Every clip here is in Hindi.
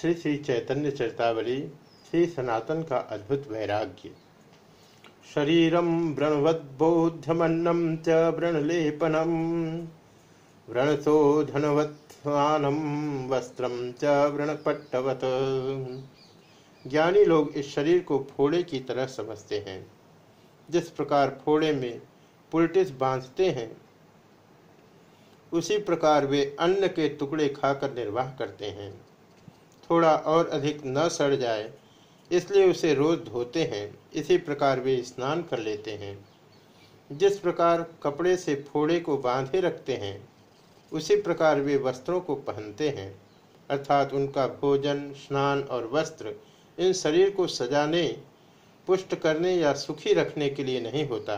श्री श्री चैतन्य चरतावली, श्री सनातन का अद्भुत वैराग्य। शरीरम व्रणवद्बोध्यमन्नम च व्रणलेपनम व्रणशोधनवत्मानम वस्त्रम च व्रणपट्टवत ज्ञानी लोग इस शरीर को फोड़े की तरह समझते हैं। जिस प्रकार फोड़े में पुलटिस बांधते हैं, उसी प्रकार वे अन्न के टुकड़े खाकर निर्वाह करते हैं। थोड़ा और अधिक न सड़ जाए, इसलिए उसे रोज धोते हैं, इसी प्रकार वे स्नान कर लेते हैं। जिस प्रकार कपड़े से फोड़े को बांधे रखते हैं, उसी प्रकार वे वस्त्रों को पहनते हैं, अर्थात उनका भोजन, स्नान और वस्त्र इन शरीर को सजाने, पुष्ट करने या सुखी रखने के लिए नहीं होता।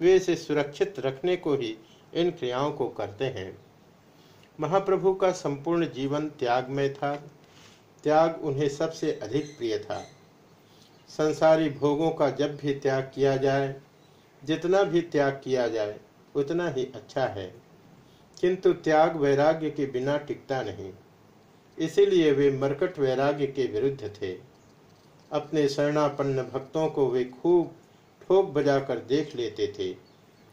वे इसे सुरक्षित रखने को ही इन क्रियाओं को करते हैं। महाप्रभु का संपूर्ण जीवन त्याग में था। त्याग उन्हें सबसे अधिक प्रिय था। संसारी भोगों का जब भी त्याग किया जाए, जितना भी त्याग किया जाए, उतना ही अच्छा है। किंतु त्याग वैराग्य के बिना टिकता नहीं। इसीलिए वे मरकट वैराग्य के विरुद्ध थे। अपने शरणापन्न भक्तों को वे खूब ठोक बजाकर देख लेते थे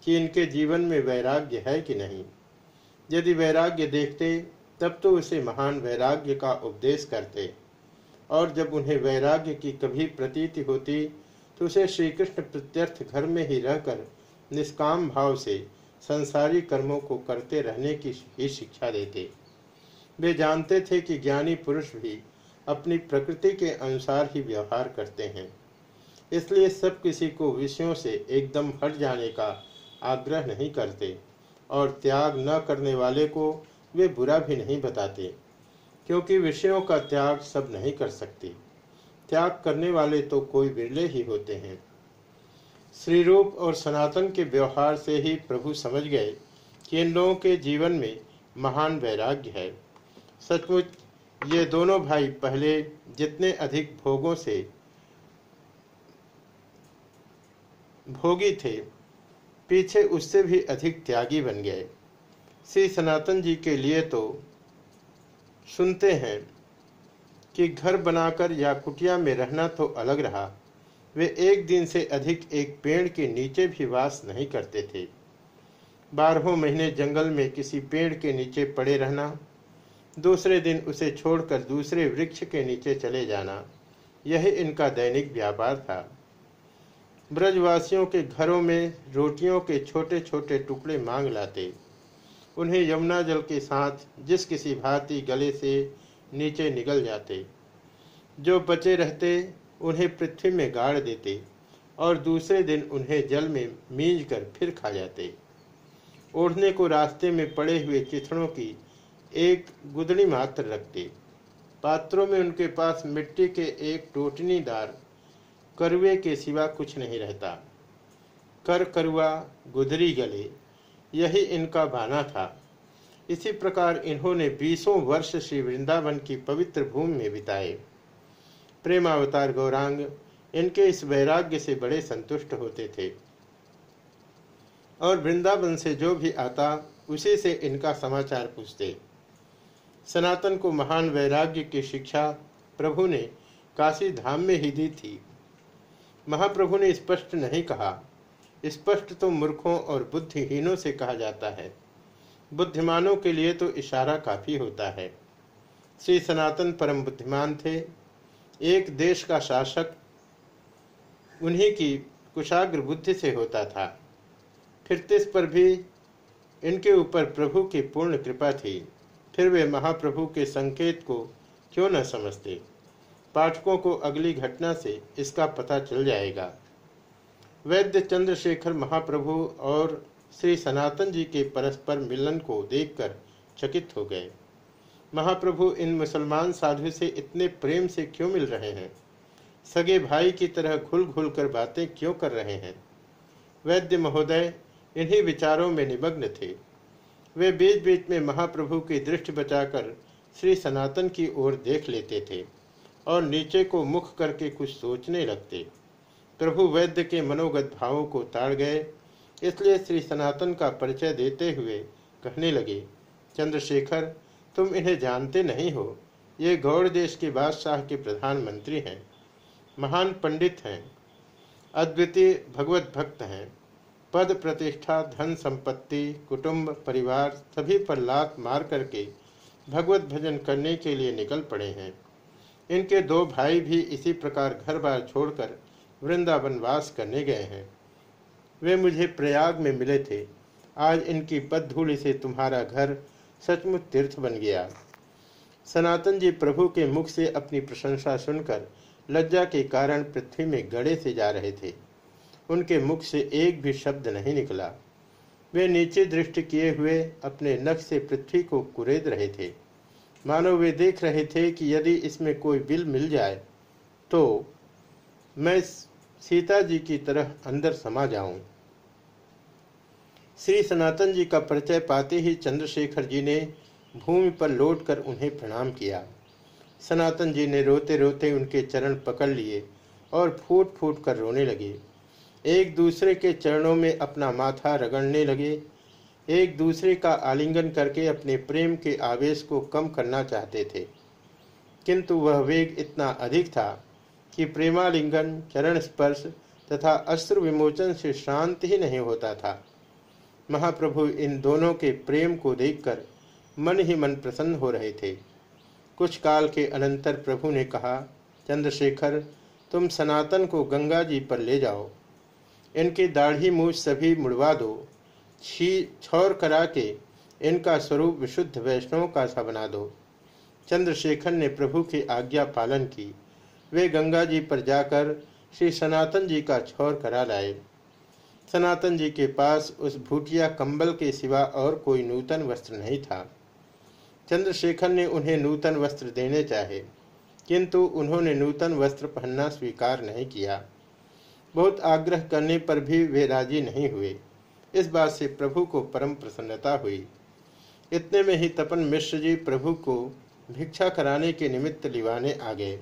कि इनके जीवन में वैराग्य है कि नहीं। यदि वैराग्य देखते तब तो उसे महान वैराग्य का उपदेश करते। और जब उन्हें वैराग्य की कभी प्रतीति होती तो उसे श्री कृष्ण प्रत्यर्थ घर में ही रहकर निष्काम भाव से संसारी कर्मों को करते रहने की ही शिक्षा देते। वे जानते थे कि ज्ञानी पुरुष भी अपनी प्रकृति के अनुसार ही व्यवहार करते हैं। इसलिए सब किसी को विषयों से एकदम हट जाने का आग्रह नहीं करते, और त्याग न करने वाले को वे बुरा भी नहीं बताते, क्योंकि विषयों का त्याग सब नहीं कर सकते। त्याग करने वाले तो कोई बिरले ही होते हैं। श्री रूप और सनातन के व्यवहार से ही प्रभु समझ गए कि इन लोगों के जीवन में महान वैराग्य है। सचमुच, ये दोनों भाई पहले जितने अधिक भोगों से भोगी थे, पीछे उससे भी अधिक त्यागी बन गए। श्री सनातन जी के लिए तो सुनते हैं कि घर बनाकर या कुटिया में रहना तो अलग रहा। वे एक दिन से अधिक एक पेड़ के नीचे भी वास नहीं करते थे। बारहों महीने जंगल में किसी पेड़ के नीचे पड़े रहना, दूसरे दिन उसे छोड़कर दूसरे वृक्ष के नीचे चले जाना, यह इनका दैनिक व्यापार था। ब्रजवासियों के घरों में रोटियों के छोटे छोटे टुकड़े मांग लाते। उन्हें यमुना जल के साथ जिस किसी भांति गले से नीचे निकल जाते, जो बचे रहते उन्हें पृथ्वी में गाड़ देते और दूसरे दिन उन्हें जल में मींज कर फिर खा जाते। ओढ़ने को रास्ते में पड़े हुए चिथड़ों की एक गुदड़ी मात्र रखते। पात्रों में उनके पास मिट्टी के एक टोटनीदार करुए के सिवा कुछ नहीं रहता। कर करुआ गुदरी गले यही इनका बाना था। इसी प्रकार इन्होंने बीसों वर्ष श्री वृंदावन की पवित्र भूमि में बिताए। प्रेमावतार गौरांग इनके इस वैराग्य से बड़े संतुष्ट होते थे। और वृंदावन से जो भी आता, उसी से इनका समाचार पूछते। सनातन को महान वैराग्य की शिक्षा प्रभु ने काशी धाम में ही दी थी। महाप्रभु ने स्पष्ट नहीं कहा स्पष्ट तो मूर्खों और बुद्धिहीनों से कहा जाता है। बुद्धिमानों के लिए तो इशारा काफ़ी होता है। श्री सनातन परम बुद्धिमान थे। एक देश का शासक उन्हीं की कुशाग्र बुद्धि से होता था। फिर तिस पर भी इनके ऊपर प्रभु की पूर्ण कृपा थी। फिर वे महाप्रभु के संकेत को क्यों न समझते? पाठकों को अगली घटना से इसका पता चल जाएगा। वैद्य चंद्रशेखर महाप्रभु और श्री सनातन जी के परस्पर मिलन को देखकर चकित हो गए। महाप्रभु इन मुसलमान साधु से इतने प्रेम से क्यों मिल रहे हैं? सगे भाई की तरह घुल घुल कर बातें क्यों कर रहे हैं? वैद्य महोदय, इन्हीं विचारों में निमग्न थे। वे बीच बीच में महाप्रभु की दृष्टि बचाकर श्री सनातन की ओर देख लेते थे और नीचे को मुख करके कुछ सोचने लगते। प्रभु वैद्य के मनोगत भावों को ताड़ गए, इसलिए श्री सनातन का परिचय देते हुए कहने लगे, चंद्रशेखर, तुम इन्हें जानते नहीं हो। ये गौड़ देश के बादशाह के प्रधानमंत्री हैं, महान पंडित हैं, अद्वितीय भगवत भक्त हैं। पद प्रतिष्ठा, धन संपत्ति, कुटुंब, परिवार सभी पर लात मार करके भगवत भजन करने के लिए निकल पड़े हैं। इनके दो भाई भी इसी प्रकार घर बार छोड़कर वृंदावन वास करने गए हैं। वे मुझे प्रयाग में मिले थे। आज इनकी पद धूलि से तुम्हारा घर सचमुच तीर्थ बन गया। सनातन जी प्रभु के मुख से अपनी प्रशंसा सुनकर लज्जा के कारण पृथ्वी में गड़े से जा रहे थे। उनके मुख से एक भी शब्द नहीं निकला। वे नीचे दृष्टि किए हुए अपने नख से पृथ्वी को कुरेद रहे थे। मानो वे देख रहे थे कि यदि इसमें कोई बिल मिल जाए तो मैं सीता जी की तरह अंदर समा जाऊँ। श्री सनातन जी का परिचय पाते ही चंद्रशेखर जी ने भूमि पर लौटकर उन्हें प्रणाम किया। सनातन जी ने रोते रोते उनके चरण पकड़ लिए और फूट फूट कर रोने लगे। एक दूसरे के चरणों में अपना माथा रगड़ने लगे। एक दूसरे का आलिंगन करके अपने प्रेम के आवेश को कम करना चाहते थे। किंतु वह वेग इतना अधिक था कि प्रेमालिंगन चरण स्पर्श तथा अस्त्र विमोचन से शांत ही नहीं होता था। महाप्रभु इन दोनों के प्रेम को देखकर मन ही मन प्रसन्न हो रहे थे। कुछ काल के अनंतर प्रभु ने कहा, चंद्रशेखर, तुम सनातन को गंगा जी पर ले जाओ। इनकी दाढ़ी मूछ सभी मुड़वा दो। छी, छौर करा के इनका स्वरूप विशुद्ध वैष्णव का सा बना दो। चंद्रशेखर ने प्रभु की आज्ञा पालन की। वे गंगा जी पर जाकर श्री सनातन जी का छौर करा लाए। सनातन जी के पास उस भूटिया कंबल के सिवा और कोई नूतन वस्त्र नहीं था। चंद्रशेखर ने उन्हें नूतन वस्त्र देने चाहे, किंतु उन्होंने नूतन वस्त्र पहनना स्वीकार नहीं किया। बहुत आग्रह करने पर भी वे राज़ी नहीं हुए। इस बात से प्रभु को परम प्रसन्नता हुई। इतने में ही तपन मिश्र जी प्रभु को भिक्षा कराने के निमित्त लिवाने आ गए।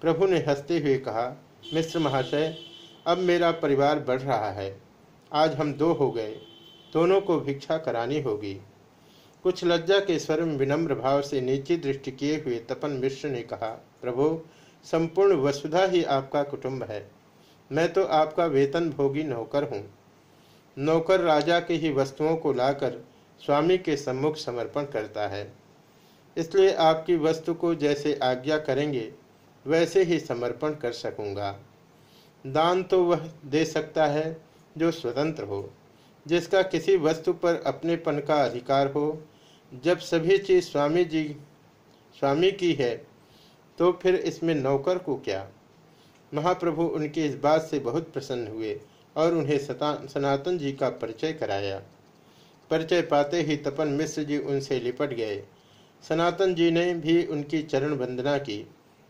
प्रभु ने हँसते हुए कहा मिश्र महाशय, अब मेरा परिवार बढ़ रहा है। आज हम दो हो गए। दोनों को भिक्षा करानी होगी कुछ लज्जा के स्वर में विनम्र भाव से नीचे दृष्टि किए हुए तपन मिश्र ने कहा, प्रभु, संपूर्ण वसुधा ही आपका कुटुंब है। मैं तो आपका वेतन भोगी नौकर हूँ। नौकर राजा के ही वस्तुओं को लाकर स्वामी के सम्मुख समर्पण करता है। इसलिए आपकी वस्तु को जैसे आज्ञा करेंगे वैसे ही समर्पण कर सकूँगा। दान तो वह दे सकता है जो स्वतंत्र हो, जिसका किसी वस्तु पर अपनेपन का अधिकार हो। जब सभी चीज़ स्वामी जी, स्वामी की है तो फिर इसमें नौकर को क्या? महाप्रभु उनकी इस बात से बहुत प्रसन्न हुए और उन्हें सनातन जी का परिचय कराया। परिचय पाते ही तपन मिश्र जी उनसे लिपट गए। सनातन जी ने भी उनकी चरण वंदना की।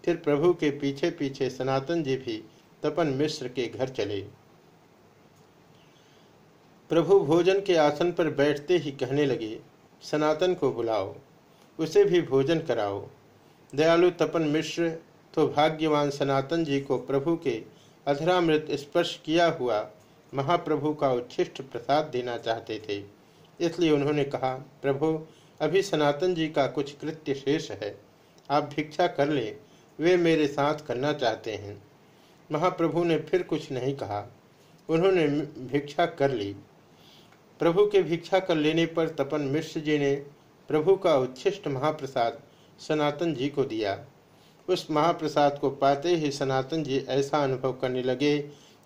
फिर प्रभु के पीछे पीछे सनातन जी भी तपन मिश्र के घर चले। प्रभु भोजन के आसन पर बैठते ही कहने लगे, सनातन को बुलाओ, उसे भी भोजन कराओ। दयालु तपन मिश्र तो भाग्यवान सनातन जी को प्रभु के अधरामृत स्पर्श किया हुआ महाप्रभु का उच्छिष्ट प्रसाद देना चाहते थे। इसलिए उन्होंने कहा, प्रभु, अभी सनातन जी का कुछ कृत्य शेष है, आप भिक्षा कर ले। वे मेरे साथ करना चाहते हैं। महाप्रभु ने फिर कुछ नहीं कहा। उन्होंने भिक्षा कर ली। प्रभु के भिक्षा कर लेने पर तपन मिश्र जी ने प्रभु का उच्छिष्ट महाप्रसाद सनातन जी को दिया। उस महाप्रसाद को पाते ही सनातन जी ऐसा अनुभव करने लगे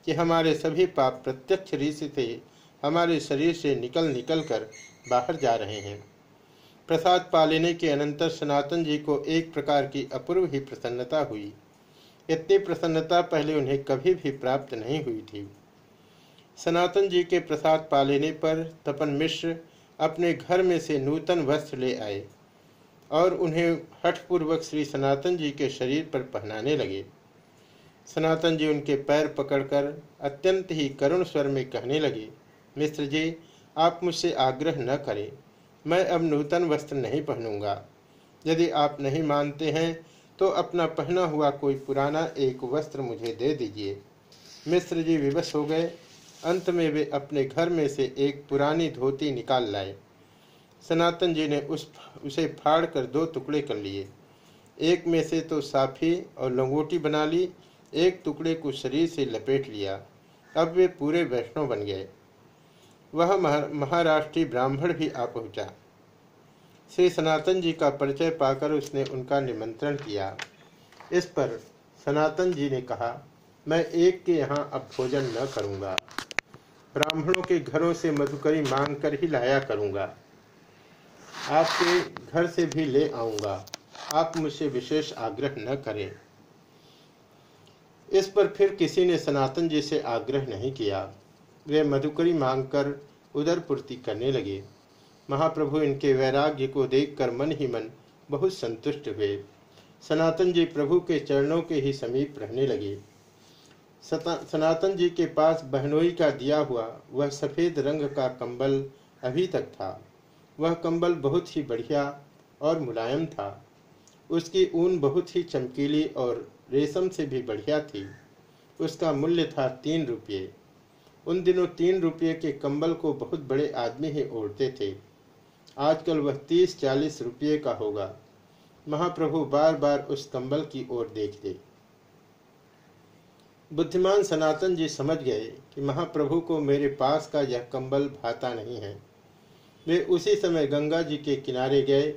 कि हमारे सभी पाप प्रत्यक्ष रीति से, हमारे शरीर से निकल निकल कर बाहर जा रहे हैं। प्रसाद पा लेने के अनंतर सनातन जी को एक प्रकार की अपूर्व ही प्रसन्नता हुई। इतनी प्रसन्नता पहले उन्हें कभी भी प्राप्त नहीं हुई थी। सनातन जी के प्रसाद पा लेने पर तपन मिश्र अपने घर में से नूतन वस्त्र ले आए और उन्हें हठपूर्वक श्री सनातन जी के शरीर पर पहनाने लगे। सनातन जी उनके पैर पकड़कर अत्यंत ही करुण स्वर में कहने लगे, मिश्र जी, आप मुझसे आग्रह न करें। मैं अब नूतन वस्त्र नहीं पहनूँगा। यदि आप नहीं मानते हैं तो अपना पहना हुआ कोई पुराना एक वस्त्र मुझे दे दीजिए। मिश्र जी विवश हो गए। अंत में वे अपने घर में से एक पुरानी धोती निकाल लाए। सनातन जी ने उस उसे फाड़ कर दो टुकड़े कर लिए। एक में से तो साफी और लंगोटी बना ली, एक टुकड़े को शरीर से लपेट लिया। अब वे पूरे वैष्णव बन गए। वह महाराष्ट्रीय ब्राह्मण भी आ पहुँचा। श्री सनातन जी का परिचय पाकर उसने उनका निमंत्रण किया। इस पर सनातन जी ने कहा, मैं एक के यहाँ अब भोजन न करूँगा। ब्राह्मणों के घरों से मधुकरी मांग कर ही लाया करूँगा। आपके घर से भी ले आऊँगा। आप मुझसे विशेष आग्रह न करें। इस पर फिर किसी ने सनातन जी से आग्रह नहीं किया। वे मधुकरी मांगकर उदर पूर्ति करने लगे। महाप्रभु इनके वैराग्य को देखकर मन ही मन बहुत संतुष्ट हुए। सनातन जी प्रभु के चरणों के ही समीप रहने लगे। सनातन जी के पास बहनोई का दिया हुआ, वह सफ़ेद रंग का कंबल अभी तक था। वह कंबल बहुत ही बढ़िया और मुलायम था। उसकी ऊन बहुत ही चमकीली और रेशम से भी बढ़िया थी। उसका मूल्य था तीन रुपये। उन दिनों तीन रुपये के कंबल को बहुत बड़े आदमी ही ओढ़ते थे। आजकल वह तीस चालीस रुपये का होगा। महाप्रभु बार बार उस कंबल की ओर देखते। बुद्धिमान सनातन जी समझ गए कि महाप्रभु को मेरे पास का यह कंबल भाता नहीं है। वे उसी समय गंगा जी के किनारे गए।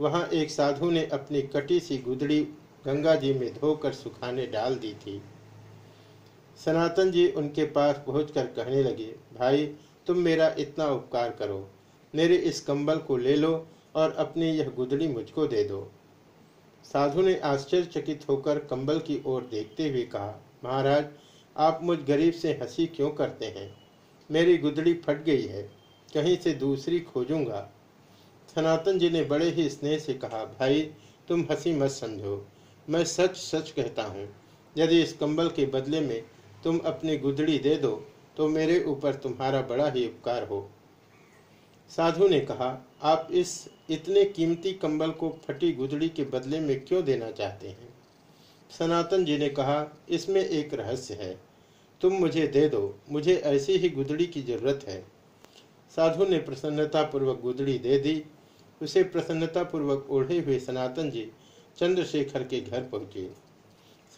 वहाँ एक साधु ने अपनी कटी सी गुदड़ी गंगा जी में धोकर सुखाने डाल दी थी। सनातन जी उनके पास पहुंचकर कहने लगे, भाई, तुम मेरा इतना उपकार करो। मेरे इस कंबल को ले लो और अपनी यह गुदड़ी मुझको दे दो। साधु ने आश्चर्यचकित होकर कंबल की ओर देखते हुए कहा, महाराज, आप मुझ गरीब से हँसी क्यों करते हैं? मेरी गुदड़ी फट गई है, कहीं से दूसरी खोजूँगा। सनातन जी ने बड़े ही स्नेह से कहा, भाई, तुम हँसी मत समझो। मैं सच सच कहता हूँ, यदि इस कंबल के बदले में तुम अपनी गुदड़ी दे दो तो मेरे ऊपर तुम्हारा बड़ा ही उपकार हो। साधु ने कहा, आप इस इतने कीमती कंबल को फटी गुदड़ी के बदले में क्यों देना चाहते हैं? सनातन जी ने कहा, इसमें एक रहस्य है। तुम मुझे दे दो, मुझे ऐसी ही गुदड़ी की ज़रूरत है। साधु ने प्रसन्नतापूर्वक गुदड़ी दे दी। उसे प्रसन्नतापूर्वक ओढ़े हुए सनातन जी चंद्रशेखर के घर पहुँचे।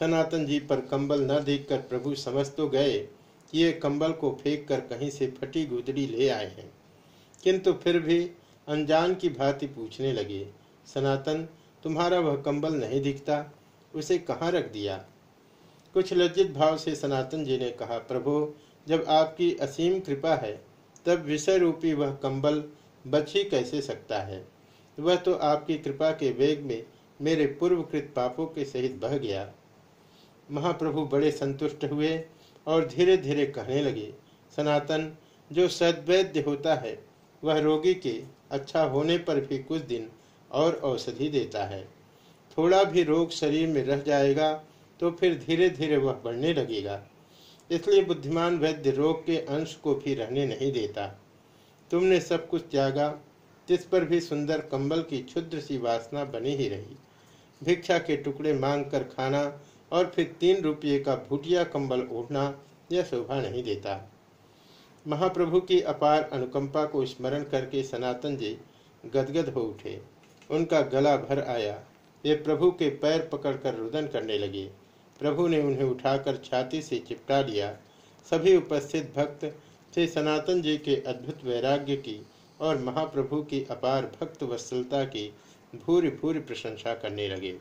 सनातन जी पर कंबल न देखकर प्रभु समझ तो गए कि ये कंबल को फेंक कर कहीं से फटी गुदड़ी ले आए हैं। किंतु फिर भी अनजान की भांति पूछने लगे, सनातन, तुम्हारा वह कंबल नहीं दिखता? उसे कहाँ रख दिया? कुछ लज्जित भाव से सनातन जी ने कहा, प्रभु, जब आपकी असीम कृपा है, तब विषय रूपी वह कंबल बच ही कैसे सकता है? वह तो आपकी कृपा के वेग में मेरे पूर्वकृत पापों के सहित बह गया। महाप्रभु बड़े संतुष्ट हुए और धीरे धीरे कहने लगे, सनातन, जो सद्वैद्य होता है, वह रोगी के अच्छा होने पर भी कुछ दिन और औषधि देता है। थोड़ा भी रोग शरीर में रह जाएगा तो फिर धीरे धीरे वह बढ़ने लगेगा। इसलिए बुद्धिमान वैद्य रोग के अंश को भी रहने नहीं देता। तुमने सब कुछ त्यागा जिस पर भी सुंदर कंबल की क्षुद्र सी वासना बनी ही रही। भिक्षा के टुकड़े मांग कर खाना और फिर तीन रुपये का भूटिया कंबल ओढ़ना यह शोभा नहीं देता। महाप्रभु की अपार अनुकंपा को स्मरण करके सनातन जी गदगद हो उठे। उनका गला भर आया। वे प्रभु के पैर पकड़कर रुदन करने लगे। प्रभु ने उन्हें उठाकर छाती से चिपटा लिया। सभी उपस्थित भक्त श्री सनातन जी के अद्भुत वैराग्य की और महाप्रभु की अपार भक्त वत्सलता की भूरी भूरी प्रशंसा करने लगे।